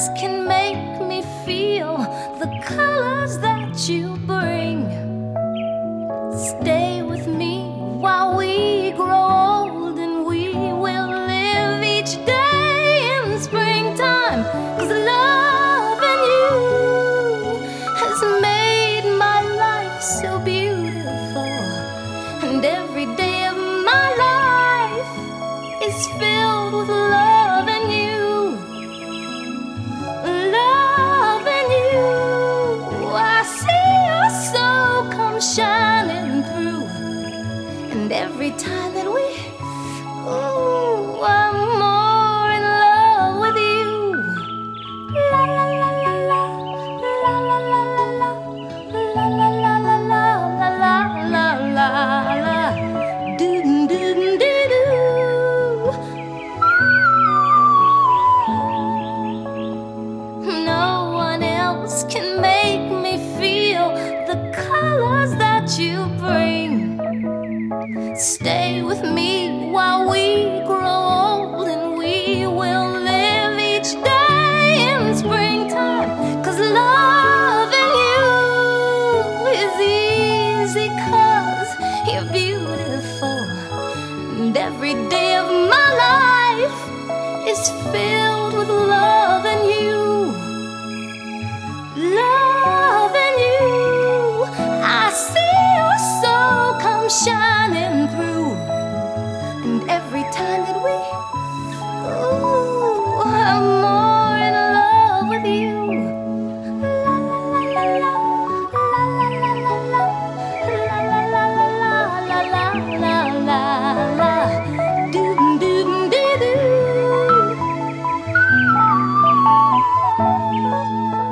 eyes can make me feel the colors that you bring. Stay with me while we grow old, and we will live each day in springtime. Cause loving you has made my life so beautiful, and every day of my life is filled. And every time that we, ooh, while we Música